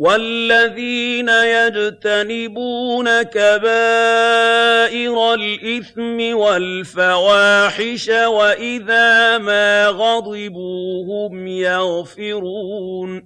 وَالَّذِينَ يَجْتَنِبُونَ كَبَائِرَ الْإِثْمِ وَالْفَوَاحِشَ وَإِذَا مَا غَضِبُوا هُمْ يَغْفِرُونَ